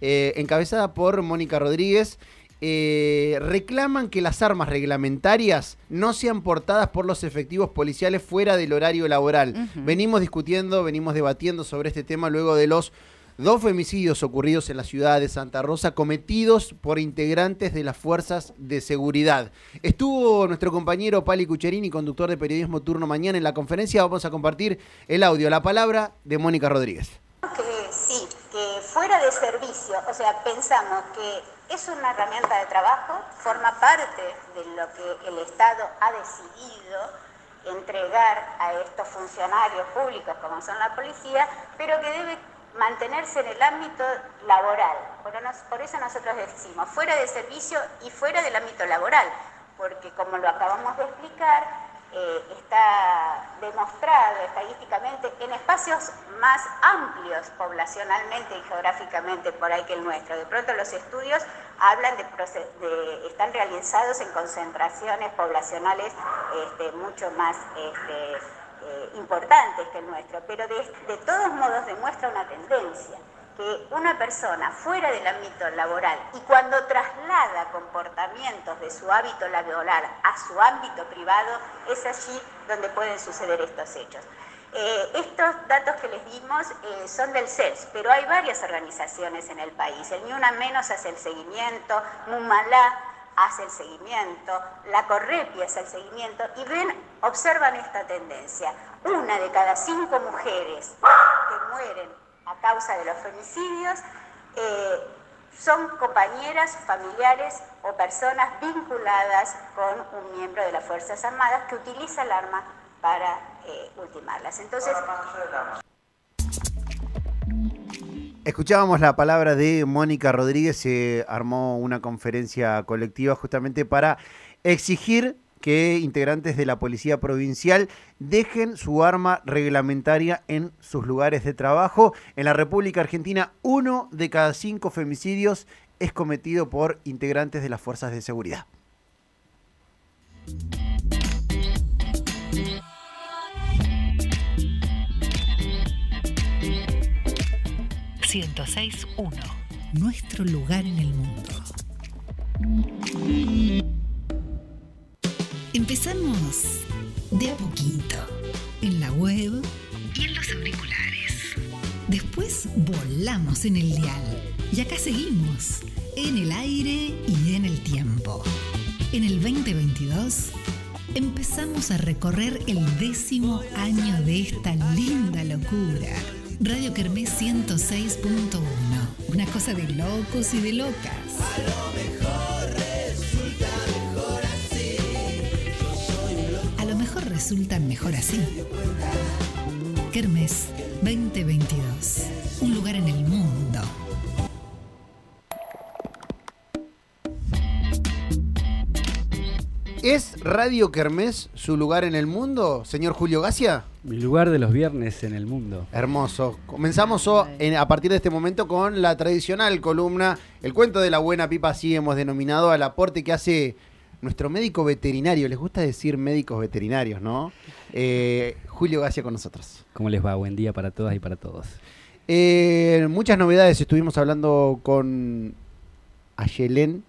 eh, encabezada por Mónica Rodríguez. eh, reclaman que las armas reglamentarias no sean portadas por los efectivos policiales fuera del horario laboral. Venimos discutiendo, venimos debatiendo sobre este tema luego de los dos femicidios ocurridos en la ciudad de Santa Rosa cometidos por integrantes de las fuerzas de seguridad. Estuvo nuestro compañero Pali Cucherini, conductor de Periodismo Turno Mañana en la conferencia. Vamos a compartir el audio, la palabra de Mónica Rodríguez. Fuera de servicio, o sea, pensamos que es una herramienta de trabajo, forma parte de lo que el Estado ha decidido entregar a estos funcionarios públicos como son la policía, pero que debe mantenerse en el ámbito laboral. Por eso nosotros decimos, fuera de servicio y fuera del ámbito laboral, porque como lo acabamos de explicar, eh, está demostrado estadísticamente en espacios más amplios poblacionalmente y geográficamente por ahí que el nuestro. De pronto los estudios hablan de, de- están realizados en concentraciones poblacionales este, mucho más este, eh, importantes que el nuestro, pero de todos modos demuestra una tendencia una persona fuera del ámbito laboral y cuando traslada comportamientos de su hábito laboral a su ámbito privado, es allí donde pueden suceder estos hechos. Eh, estos datos que les dimos eh, son del CELS, pero hay varias organizaciones en el país. El Ni Una Menos hace el seguimiento, Mumalá hace el seguimiento, la Correpia hace el seguimiento y ven, observan esta tendencia. Una de cada cinco mujeres que mueren a causa de los femicidios eh, son compañeras, familiares o personas vinculadas con un miembro de las Fuerzas Armadas que utiliza el arma para eh, ultimarlas. Entonces, Escuchábamos la palabra de Mónica Rodríguez, se armó una conferencia colectiva justamente para exigir que integrantes de la Policía Provincial dejen su arma reglamentaria en sus lugares de trabajo. En la República Argentina, uno de cada cinco femicidios es cometido por integrantes de las fuerzas de seguridad. 106.1. Nuestro lugar en el mundo. Empezamos de a poquito. En la web y en los auriculares. Después volamos en el dial. Y acá seguimos. En el aire y en el tiempo. En el 2022 empezamos a recorrer el décimo año de esta linda locura. Radio Kermés 106.1. Una cosa de locos y de locas. A mejor resulta mejor así. Kermés 2022. Un lugar en el mundo. ¿Es Radio Kermés su lugar en el mundo, señor Julio Gacia? Mi lugar de los viernes en el mundo. Hermoso. Comenzamos en- a partir de este momento con la tradicional columna, el cuento de la buena pipa, así hemos denominado al aporte que hace nuestro médico veterinario. Les gusta decir médicos veterinarios, ¿no? Eh, Julio Gacia con nosotros. ¿Cómo les va? Buen día para todas y para todos. Eh, muchas novedades. Estuvimos hablando con Ayelén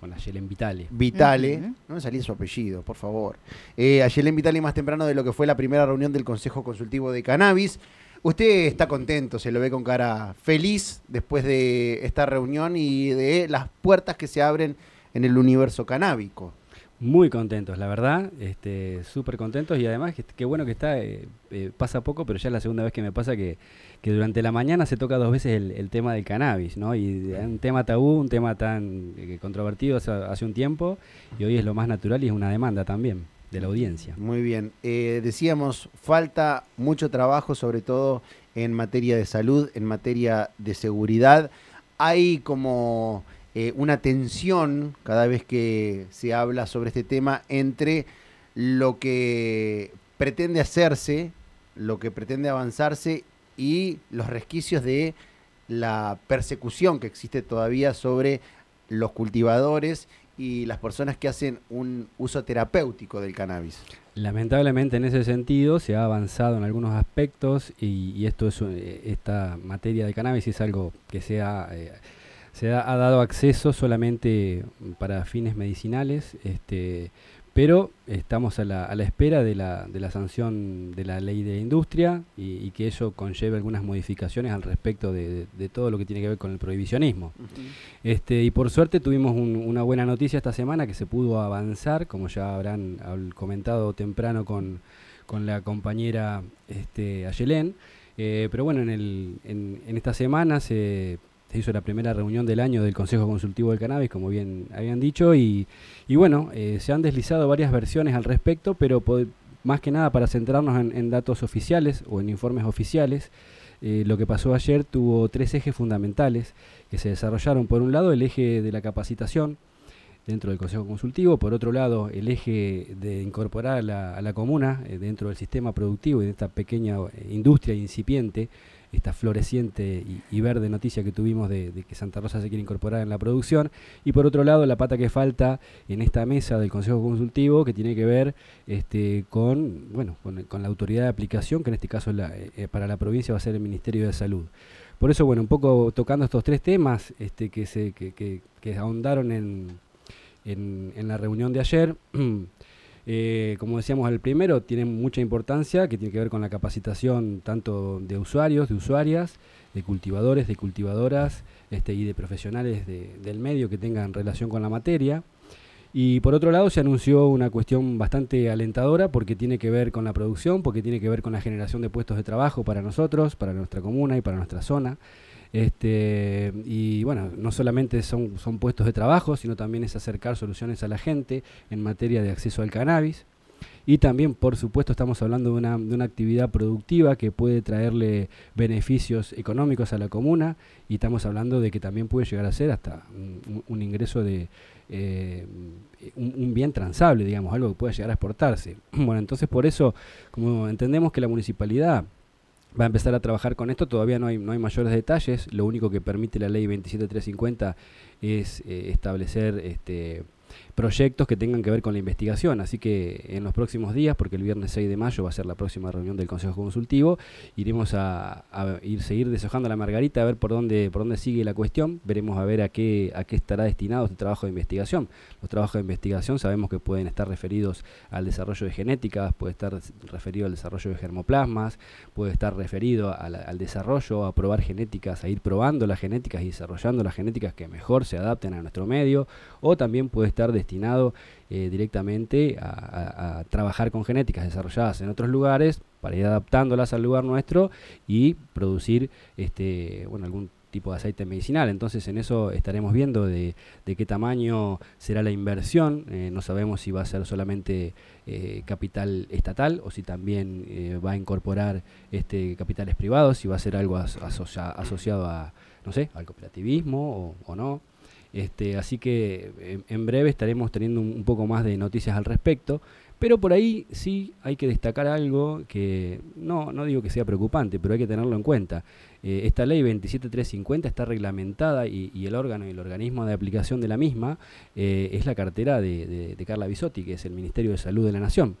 Con la Yelen Vitale. Vitale. No me salía su apellido, por favor. Eh, Ayelén Vitale más temprano de lo que fue la primera reunión del Consejo Consultivo de Cannabis. Usted está contento, se lo ve con cara feliz después de esta reunión y de las puertas que se abren en el universo canábico. Muy contentos, la verdad. Este, Súper contentos y además qué bueno que está. eh, eh, pasa poco, pero ya es la segunda vez que me pasa que, que durante la mañana se toca dos veces el, el tema del cannabis, ¿no? Y es un tema tabú, un tema tan eh, controvertido hace, hace un tiempo y hoy es lo más natural y es una demanda también de la audiencia. Muy bien. Decíamos, falta mucho trabajo, sobre todo en materia de salud, en materia de seguridad. Hay como eh, una tensión cada vez que se habla sobre este tema entre lo que pretende hacerse, lo que pretende avanzarse y los resquicios de la persecución que existe todavía sobre los cultivadores y las personas que hacen un uso terapéutico del cannabis. Lamentablemente en ese sentido se ha avanzado en algunos aspectos y, esto es eh, esta materia de cannabis es algo que se ha eh, se ha, dado acceso solamente para fines medicinales, este, pero estamos a la, a la espera de la, de la, sanción de la ley de industria y, que eso conlleve algunas modificaciones al respecto de, todo lo que tiene que ver con el prohibicionismo. este, y por suerte tuvimos una buena noticia esta semana que se pudo avanzar, como ya habrán comentado temprano con, con la compañera este, Ayelén. Eh, pero bueno, en, el, en, en esta semana se se hizo la primera reunión del año del Consejo Consultivo del Cannabis, como bien habían dicho, y, bueno, eh, se han deslizado varias versiones al respecto, pero más que nada para centrarnos en, datos oficiales o en informes oficiales, eh, lo que pasó ayer tuvo tres ejes fundamentales que se desarrollaron. Por un lado, el eje de la capacitación dentro del Consejo Consultivo, por otro lado, el eje de incorporar a la, comuna eh, dentro del sistema productivo y de esta pequeña industria incipiente esta floreciente y, verde noticia que tuvimos de, que Santa Rosa se quiere incorporar en la producción. Y por otro lado, la pata que falta en esta mesa del Consejo Consultivo, que tiene que ver este, con, bueno, con, la autoridad de aplicación, que en este caso eh, eh, para la provincia va a ser el Ministerio de Salud. Por eso, bueno, un poco tocando estos tres temas este, que, se, que, que, ahondaron en, en, en la reunión de ayer. Eh, como decíamos, el primero tiene mucha importancia, que tiene que ver con la capacitación tanto de usuarios, de usuarias, de cultivadores, de cultivadoras este, y de profesionales del medio que tengan relación con la materia. Y por otro lado se anunció una cuestión bastante alentadora porque tiene que ver con la producción, porque tiene que ver con la generación de puestos de trabajo para nosotros, para nuestra comuna y para nuestra zona. Este, y bueno, no solamente son, son puestos de trabajo, sino también es acercar soluciones a la gente en materia de acceso al cannabis. Y también, por supuesto, estamos hablando de una, de una actividad productiva que puede traerle beneficios económicos a la comuna y estamos hablando de que también puede llegar a ser hasta un, ingreso de eh, un, bien transable, digamos, algo que puede llegar a exportarse. Bueno, entonces por eso, como entendemos que la municipalidad va a empezar a trabajar con esto. Todavía no hay, no hay mayores detalles. Lo único que permite la ley 27350 es eh, establecer este, proyectos que tengan que ver con la investigación. Así que en los próximos días, porque el viernes 6 de mayo va a ser la próxima reunión del Consejo Consultivo, iremos a, ir seguir deshojando la margarita a ver por dónde por dónde sigue la cuestión. Veremos a ver a qué a qué estará destinado este trabajo de investigación. Los trabajos de investigación sabemos que pueden estar referidos al desarrollo de genéticas, puede estar referido al desarrollo de germoplasmas, puede estar referido al, al desarrollo, a probar genéticas, a ir probando las genéticas y desarrollando las genéticas que mejor se adapten a nuestro medio, o también puede estar destinado eh, directamente a, trabajar con genéticas desarrolladas en otros lugares para ir adaptándolas al lugar nuestro y producir este, bueno, algún tipo de aceite medicinal. Entonces en eso estaremos viendo de, qué tamaño será la inversión. Eh, no sabemos si va a ser solamente eh, capital estatal o si también va a incorporar este capitales privados, si va a ser algo asociado a, no sé, al cooperativismo o no. Este, así que en breve estaremos teniendo un, poco más de noticias al respecto. Pero por ahí sí hay que destacar algo que no, no digo que sea preocupante, pero hay que tenerlo en cuenta. Eh, esta ley 27350 está reglamentada y, el órgano y el organismo de aplicación de la misma eh, es la cartera de, Carla Bisotti, que es el Ministerio de Salud de la Nación.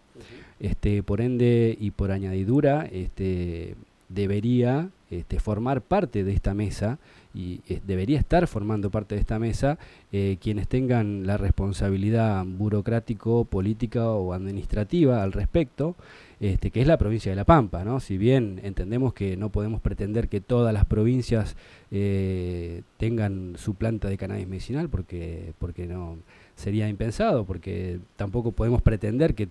este, por ende y por añadidura, este, debería este, formar parte de esta mesa y eh, debería estar formando parte de esta mesa eh, quienes tengan la responsabilidad burocrático, política o administrativa al respecto, este, que es la provincia de La Pampa. ¿no? Si bien entendemos que no podemos pretender que todas las provincias eh, tengan su planta de cannabis medicinal, porque, porque no sería impensado, porque tampoco podemos pretender que,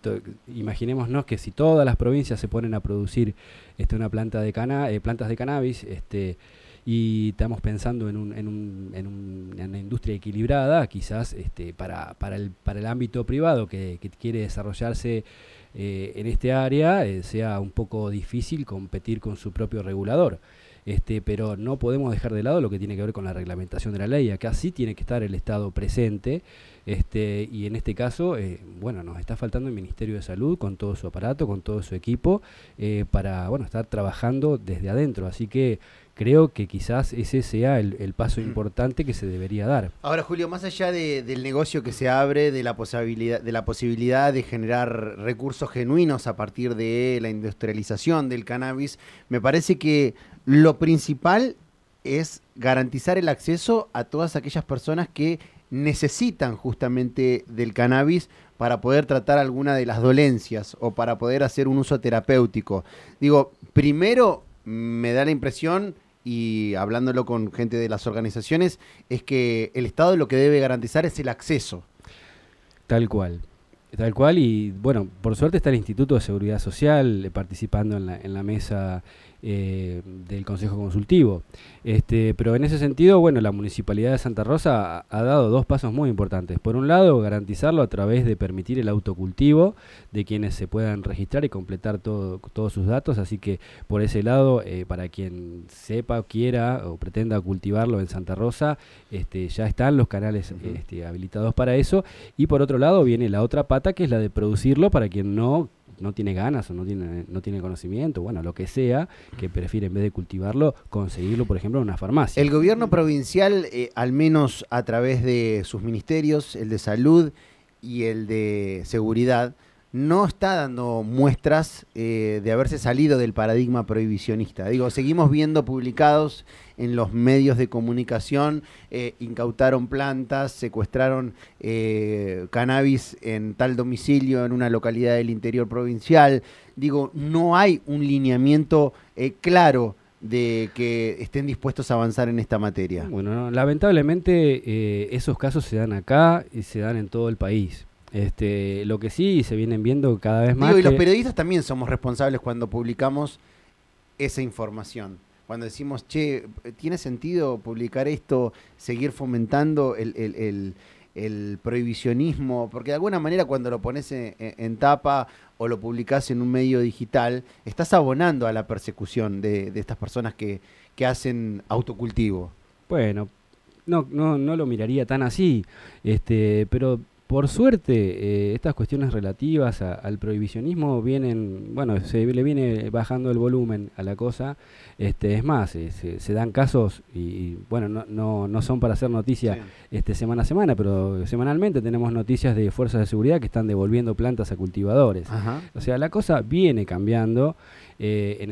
imaginémonos que si todas las provincias se ponen a producir este, una planta de cana plantas de cannabis, este, y estamos pensando en, un, en, un, en, una industria equilibrada, quizás este, para, para, el, para el ámbito privado que, quiere desarrollarse eh, en este área, eh, sea un poco difícil competir con su propio regulador. Este, pero no podemos dejar de lado lo que tiene que ver con la reglamentación de la ley. Acá sí tiene que estar el Estado presente este, y en este caso, eh, bueno, nos está faltando el Ministerio de Salud con todo su aparato, con todo su equipo, para bueno, estar trabajando desde adentro. Así que creo que quizás ese sea el, paso mm. importante que se debería dar. Ahora, Julio, más allá del negocio que se abre, de la posibilidad, de la posibilidad de generar recursos genuinos a partir de la industrialización del cannabis, me parece que lo principal es garantizar el acceso a todas aquellas personas que necesitan justamente del cannabis para poder tratar alguna de las dolencias o para poder hacer un uso terapéutico. Digo, primero me da la impresión, y hablándolo con gente de las organizaciones, es que el Estado lo que debe garantizar es el acceso. Tal cual. Tal cual, y bueno, por suerte está el Instituto de Seguridad Social eh, participando en la, en la mesa eh, del Consejo Consultivo. Este, pero en ese sentido, bueno, la Municipalidad de Santa Rosa ha, dado dos pasos muy importantes. Por un lado, garantizarlo a través de permitir el autocultivo de quienes se puedan registrar y completar todo, todos sus datos. Así que por ese lado, eh, para quien sepa, quiera o pretenda cultivarlo en Santa Rosa, este, ya están los canales este, habilitados para eso. Y por otro lado, viene la otra pata que es la de producirlo para quien no no tiene ganas o no tiene, no tiene conocimiento, bueno, lo que sea, que prefiere en vez de cultivarlo, conseguirlo, por ejemplo, en una farmacia. El gobierno provincial, eh, al menos a través de sus ministerios, el de salud y el de seguridad, no está dando muestras eh, de haberse salido del paradigma prohibicionista. Digo, seguimos viendo publicados en los medios de comunicación, eh, incautaron plantas, secuestraron eh, cannabis en tal domicilio en una localidad del interior provincial. Digo, no hay un lineamiento claro de que estén dispuestos a avanzar en esta materia. Bueno, lamentablemente esos casos se dan acá y se dan en todo el país este, lo que sí se vienen viendo cada vez más. y los periodistas también somos responsables cuando publicamos esa información. Cuando decimos, che, ¿tiene sentido publicar esto, seguir fomentando el, prohibicionismo? Porque de alguna manera cuando lo pones en, tapa o lo publicas en un medio digital, estás abonando a la persecución de, estas personas que, que hacen autocultivo. Bueno, no, no, no lo miraría tan así, este, pero por suerte, eh, estas cuestiones relativas al prohibicionismo vienen, bueno, se le viene bajando el volumen a la cosa. Este, es más, eh, se, dan casos y, bueno, no, no, no, son para hacer noticia este, semana a semana, pero semanalmente tenemos noticias de fuerzas de seguridad que están devolviendo plantas a cultivadores. O sea, la cosa viene cambiando. Eh, en,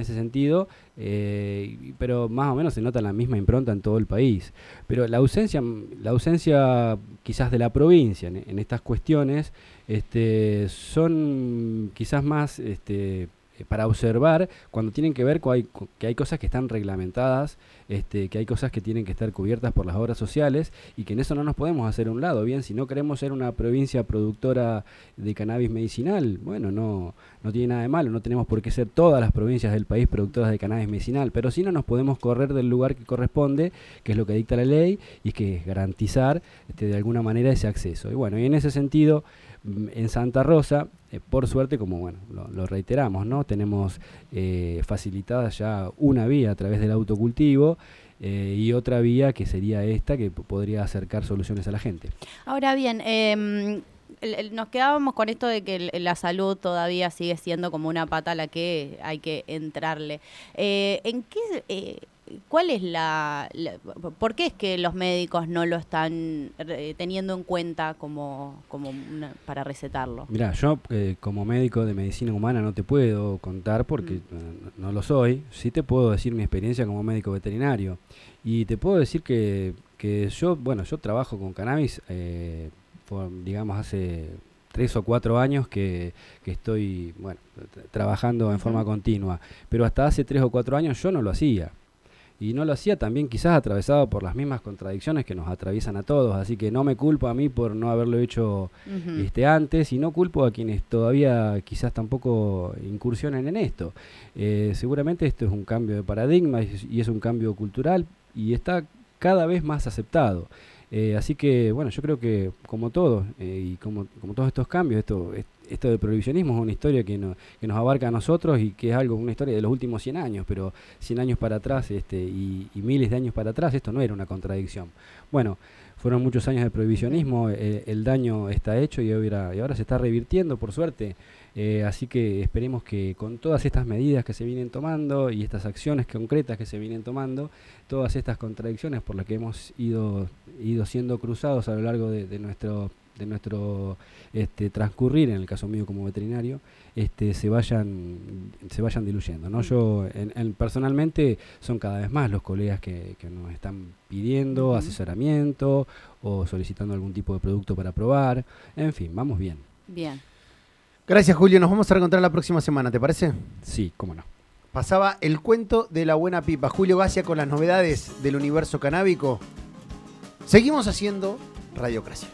ese sentido, eh, pero más o menos se nota la misma impronta en todo el país. Pero la ausencia, la ausencia quizás de la provincia en, estas cuestiones este, son quizás más este, para observar cuando tienen que ver hay, que hay cosas que están reglamentadas, este, que hay cosas que tienen que estar cubiertas por las obras sociales y que en eso no nos podemos hacer un lado. Bien, si no queremos ser una provincia productora de cannabis medicinal, bueno, no, no tiene nada de malo, no tenemos por qué ser todas las provincias del país productoras de cannabis medicinal, pero sí no nos podemos correr del lugar que corresponde, que es lo que dicta la ley, y que es garantizar este, de alguna manera ese acceso. Y bueno, y en ese sentido, mm, en Santa Rosa, eh, por suerte, como bueno, lo, reiteramos, ¿no? Tenemos eh, facilitada ya una vía a través del autocultivo. Eh, y otra vía que sería esta que podría acercar soluciones a la gente. Ahora bien, em, nos quedábamos con esto de que la salud todavía sigue siendo como una pata a la que hay que entrarle. ¿En qué ¿Cuál es la, ¿Por qué es que los médicos no lo están eh, teniendo en cuenta como, como para recetarlo? Mira, yo eh, como médico de medicina humana no te puedo contar porque mm. no, lo soy. Sí te puedo decir mi experiencia como médico veterinario. Y te puedo decir que, que yo, bueno, yo trabajo con cannabis, eh, por, digamos, hace tres o cuatro años que, que estoy, bueno, trabajando en forma continua. Pero hasta hace tres o cuatro años yo no lo hacía y no lo hacía también quizás atravesado por las mismas contradicciones que nos atraviesan a todos, así que no me culpo a mí por no haberlo hecho este, antes y no culpo a quienes todavía quizás tampoco incursionen en esto. Eh, seguramente esto es un cambio de paradigma y es un cambio cultural y está cada vez más aceptado. Eh, así que, bueno, yo creo que como todo, eh, y como, como todos estos cambios, esto, esto del prohibicionismo es una historia que, que nos abarca a nosotros y que es algo, una historia de los últimos 100 años, pero 100 años para atrás este, y, miles de años para atrás, esto no era una contradicción. Bueno, fueron muchos años de prohibicionismo, eh, el daño está hecho y ahora, y ahora se está revirtiendo, por suerte. Eh, así que esperemos que con todas estas medidas que se vienen tomando y estas acciones concretas que se vienen tomando, todas estas contradicciones por las que hemos ido, ido siendo cruzados a lo largo de, nuestro de nuestro este, transcurrir, en el caso mío como veterinario, este, se vayan se vayan diluyendo. ¿no? Yo en, personalmente son cada vez más los colegas que, nos están pidiendo asesoramiento o solicitando algún tipo de producto para probar. En fin, vamos bien. Bien. Gracias Julio, nos vamos a reencontrar la próxima semana, ¿te parece? Sí, cómo no. Pasaba el cuento de la buena pipa. Julio Gacia con las novedades del universo canábico. Seguimos haciendo Radiocracia.